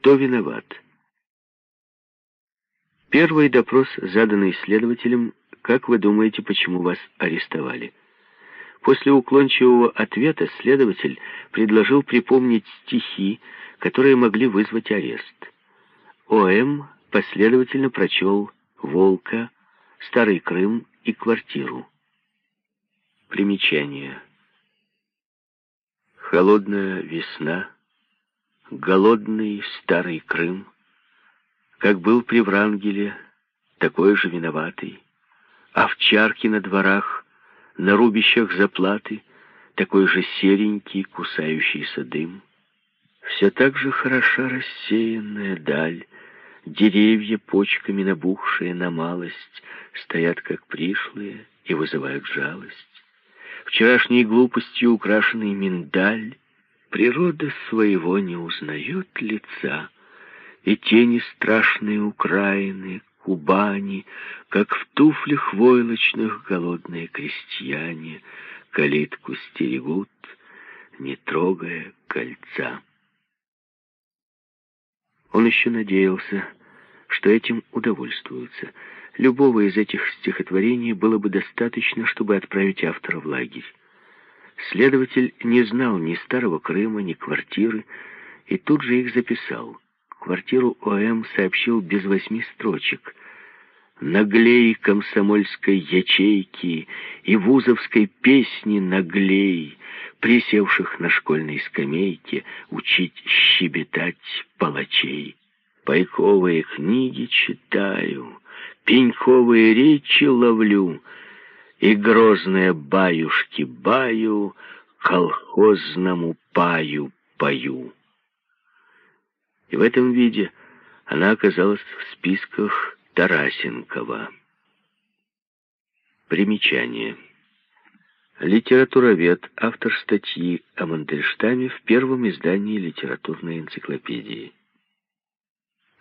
Кто виноват? Первый допрос, заданный следователем, как вы думаете, почему вас арестовали? После уклончивого ответа следователь предложил припомнить стихи, которые могли вызвать арест. О.М. последовательно прочел «Волка», «Старый Крым» и «Квартиру». Примечание. Холодная весна, голодный старый Крым, как был при Врангеле, такой же виноватый, овчарки на дворах, на рубищах заплаты, такой же серенький, кусающийся дым. Все так же хороша рассеянная даль, деревья, почками набухшие на малость, стоят как пришлые и вызывают жалость. Вчерашней глупостью украшенный миндаль, природа своего не узнает лица, и тени страшные Украины, Кубани, как в туфлях войлочных голодные крестьяне калитку стерегут, не трогая кольца. Он еще надеялся, что этим удовольствуются. Любого из этих стихотворений было бы достаточно, чтобы отправить автора в лагерь. Следователь не знал ни Старого Крыма, ни квартиры, и тут же их записал. Квартиру ОМ сообщил без восьми строчек. Наглей комсомольской ячейки и вузовской песни наглей, присевших на школьной скамейке, учить щебетать палачей. Пайковые книги читаю, пеньковые речи ловлю, и грозные баюшки баю, колхозному паю пою. И в этом виде она оказалась в списках Тарасенкова. Примечание. Литературовед, автор статьи о Мандельштаме в первом издании литературной энциклопедии.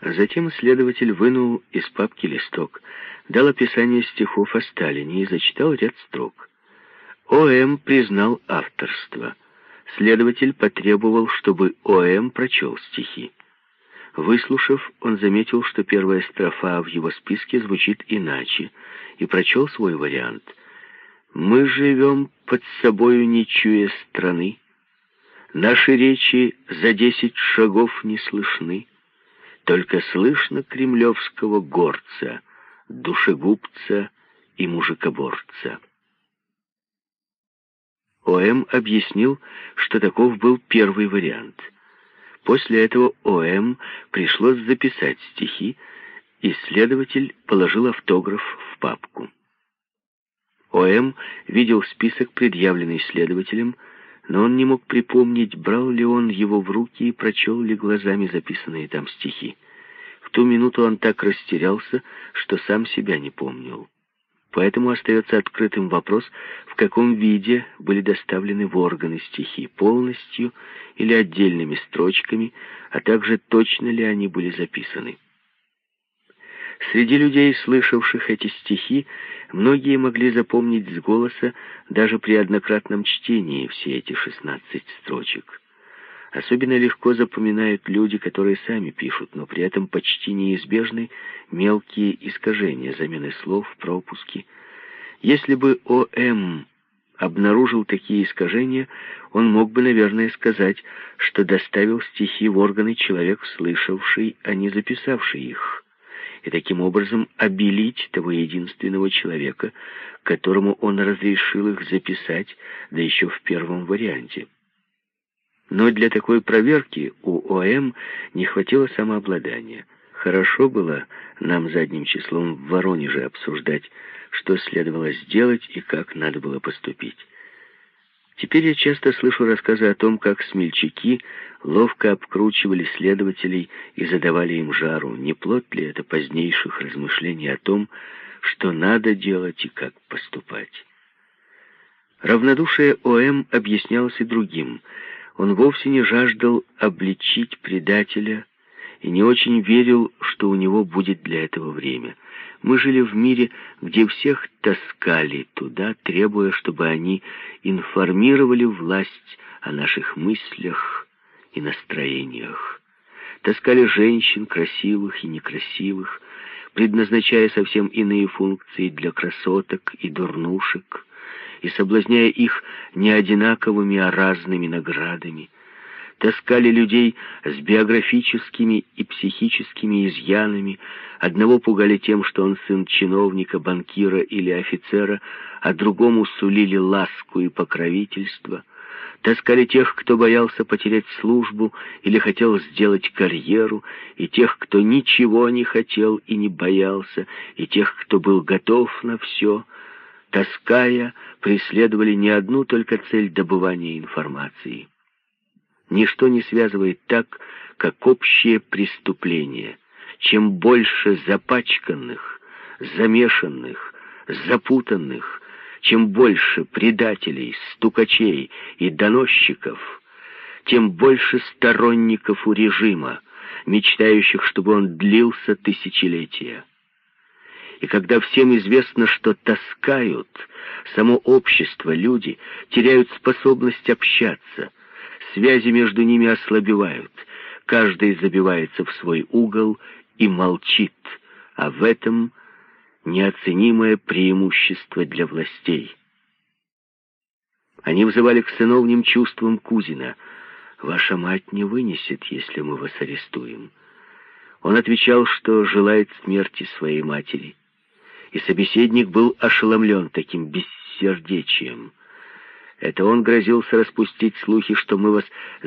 Затем исследователь вынул из папки листок, дал описание стихов о Сталине и зачитал ряд строк. О.М. признал авторство. Следователь потребовал, чтобы О.М. прочел стихи. Выслушав, он заметил, что первая строфа в его списке звучит иначе, и прочел свой вариант. «Мы живем под собою, не чуя страны. Наши речи за десять шагов не слышны. Только слышно кремлевского горца, душегубца и мужикоборца». О.М. объяснил, что таков был первый вариант — После этого О.М. пришлось записать стихи, и следователь положил автограф в папку. О.М. видел список, предъявленный следователем, но он не мог припомнить, брал ли он его в руки и прочел ли глазами записанные там стихи. Ту минуту он так растерялся, что сам себя не помнил. Поэтому остается открытым вопрос, в каком виде были доставлены в органы стихи, полностью или отдельными строчками, а также точно ли они были записаны. Среди людей, слышавших эти стихи, многие могли запомнить с голоса даже при однократном чтении все эти шестнадцать строчек. Особенно легко запоминают люди, которые сами пишут, но при этом почти неизбежны мелкие искажения, замены слов, пропуски. Если бы О.М. обнаружил такие искажения, он мог бы, наверное, сказать, что доставил стихи в органы человек, слышавший, а не записавший их, и таким образом обелить того единственного человека, которому он разрешил их записать, да еще в первом варианте. Но для такой проверки у ОМ не хватило самообладания. Хорошо было нам задним числом в Воронеже обсуждать, что следовало сделать и как надо было поступить. Теперь я часто слышу рассказы о том, как смельчаки ловко обкручивали следователей и задавали им жару. Не плод ли это позднейших размышлений о том, что надо делать и как поступать? Равнодушие ОМ объяснялось и другим – он вовсе не жаждал обличить предателя и не очень верил, что у него будет для этого время. Мы жили в мире, где всех таскали туда, требуя, чтобы они информировали власть о наших мыслях и настроениях. таскали женщин, красивых и некрасивых, предназначая совсем иные функции для красоток и дурнушек, и соблазняя их не одинаковыми, а разными наградами, таскали людей с биографическими и психическими изъянами, одного пугали тем, что он сын чиновника, банкира или офицера, а другому сулили ласку и покровительство — Таскали тех, кто боялся потерять службу или хотел сделать карьеру, и тех, кто ничего не хотел и не боялся, и тех, кто был готов на все. Таская, преследовали не одну только цель добывания информации. Ничто не связывает так, как общее преступление. Чем больше запачканных, замешанных, запутанных, чем больше предателей, стукачей и доносчиков, тем больше сторонников у режима, мечтающих, чтобы он длился тысячелетия. И когда всем известно, что таскают, само общество, люди теряют способность общаться, связи между ними ослабевают, каждый забивается в свой угол и молчит, а в этом – неоценимое преимущество для властей. Они взывали к сыновним чувствам Кузина. «Ваша мать не вынесет, если мы вас арестуем». Он отвечал, что желает смерти своей матери. И собеседник был ошеломлен таким бессердечием. Это он грозился распустить слухи, что мы вас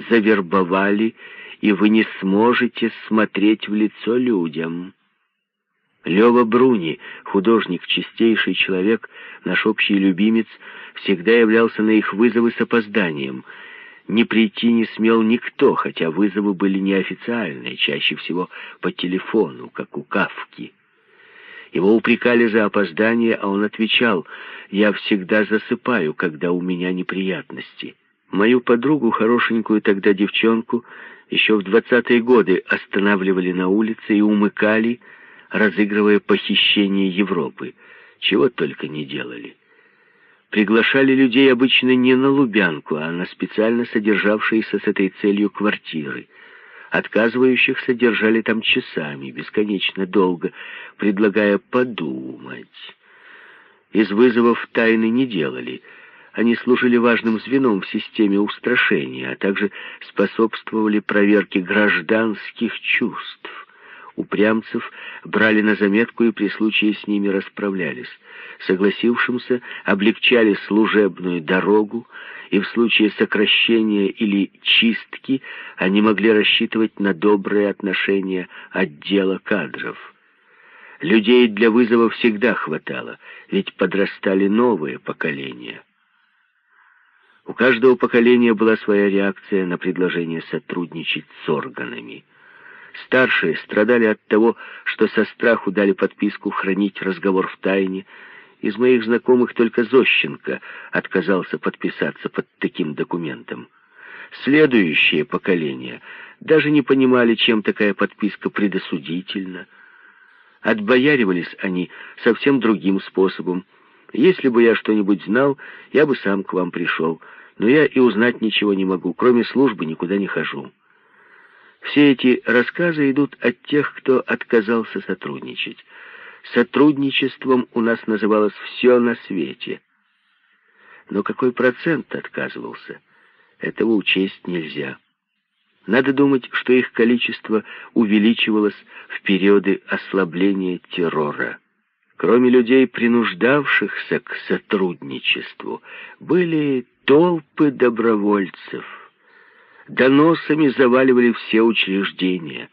завербовали, и вы не сможете смотреть в лицо людям. Лева Бруни, художник, чистейший человек, наш общий любимец, всегда являлся на их вызовы с опозданием. Не прийти не смел никто, хотя вызовы были неофициальные, чаще всего по телефону, как у Кавки. Его упрекали за опоздание, а он отвечал, «Я всегда засыпаю, когда у меня неприятности». Мою подругу, хорошенькую тогда девчонку, еще в двадцатые годы останавливали на улице и умыкали, разыгрывая похищение Европы. Чего только не делали. Приглашали людей обычно не на Лубянку, а на специально содержавшиеся с этой целью квартиры. Отказывающихся держали там часами, бесконечно долго, предлагая подумать. Из вызовов тайны не делали. Они служили важным звеном в системе устрашения, а также способствовали проверке гражданских чувств. Упрямцев брали на заметку и при случае с ними расправлялись. Согласившимся облегчали служебную дорогу, и в случае сокращения или чистки они могли рассчитывать на добрые отношения отдела кадров. Людей для вызова всегда хватало, ведь подрастали новые поколения. У каждого поколения была своя реакция на предложение сотрудничать с органами. Старшие страдали от того, что со страху дали подписку хранить разговор в тайне. Из моих знакомых только Зощенко отказался подписаться под таким документом. Следующее поколение даже не понимали, чем такая подписка предосудительна. Отбояривались они совсем другим способом. Если бы я что-нибудь знал, я бы сам к вам пришел. Но я и узнать ничего не могу, кроме службы никуда не хожу. Все эти рассказы идут от тех, кто отказался сотрудничать. Сотрудничеством у нас называлось все на свете. Но какой процент отказывался, этого учесть нельзя. Надо думать, что их количество увеличивалось в периоды ослабления террора. Кроме людей, принуждавшихся к сотрудничеству, были толпы добровольцев, Доносами заваливали все учреждения.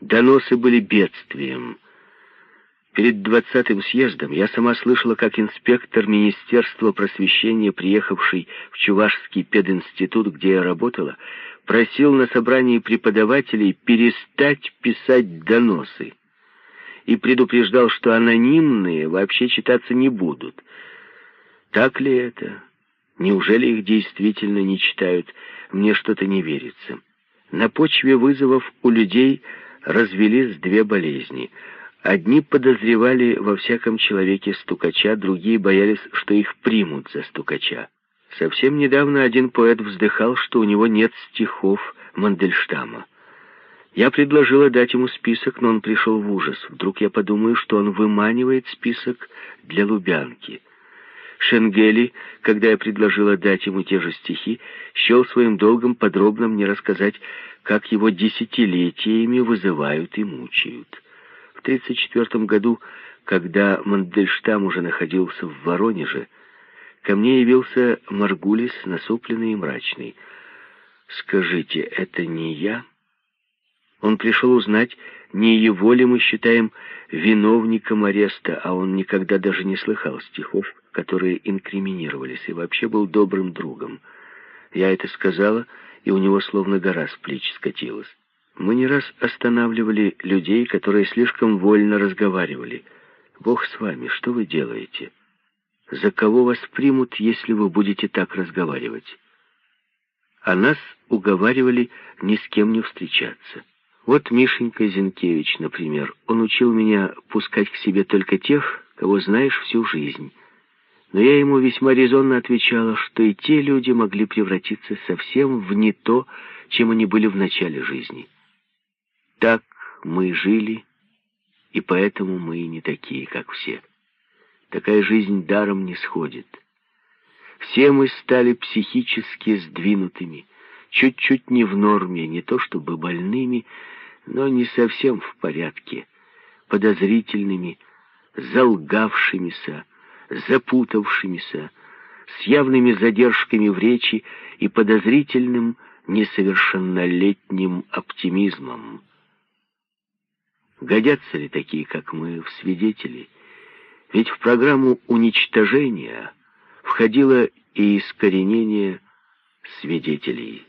Доносы были бедствием. Перед двадцатым съездом я сама слышала, как инспектор Министерства просвещения, приехавший в Чувашский пединститут, где я работала, просил на собрании преподавателей перестать писать доносы и предупреждал, что анонимные вообще читаться не будут. Так ли это? Неужели их действительно не читают? Мне что-то не верится. На почве вызовов у людей развелись две болезни. Одни подозревали во всяком человеке стукача, другие боялись, что их примут за стукача. Совсем недавно один поэт вздыхал, что у него нет стихов Мандельштама. Я предложила дать ему список, но он пришел в ужас. Вдруг я подумаю, что он выманивает список для Лубянки. Шенгели, когда я предложила дать ему те же стихи, счел своим долгом подробно мне рассказать, как его десятилетиями вызывают и мучают. В 1934 году, когда Мандельштам уже находился в Воронеже, ко мне явился Маргулис, насупленный и мрачный. «Скажите, это не я?» Он пришел узнать, не его ли мы считаем виновником ареста, а он никогда даже не слыхал стихов, которые инкриминировались, и вообще был добрым другом. Я это сказала, и у него словно гора с плеч скатилась. Мы не раз останавливали людей, которые слишком вольно разговаривали. «Бог с вами, что вы делаете? За кого вас примут, если вы будете так разговаривать?» А нас уговаривали ни с кем не встречаться. Вот Мишенька Зинкевич, например, он учил меня пускать к себе только тех, кого знаешь всю жизнь. Но я ему весьма резонно отвечала, что и те люди могли превратиться совсем в не то, чем они были в начале жизни. Так мы жили, и поэтому мы не такие, как все. Такая жизнь даром не сходит. Все мы стали психически сдвинутыми, чуть-чуть не в норме, не то чтобы больными, но не совсем в порядке, подозрительными, залгавшимися, запутавшимися, с явными задержками в речи и подозрительным несовершеннолетним оптимизмом. Годятся ли такие, как мы, в свидетели? Ведь в программу уничтожения входило и искоренение свидетелей.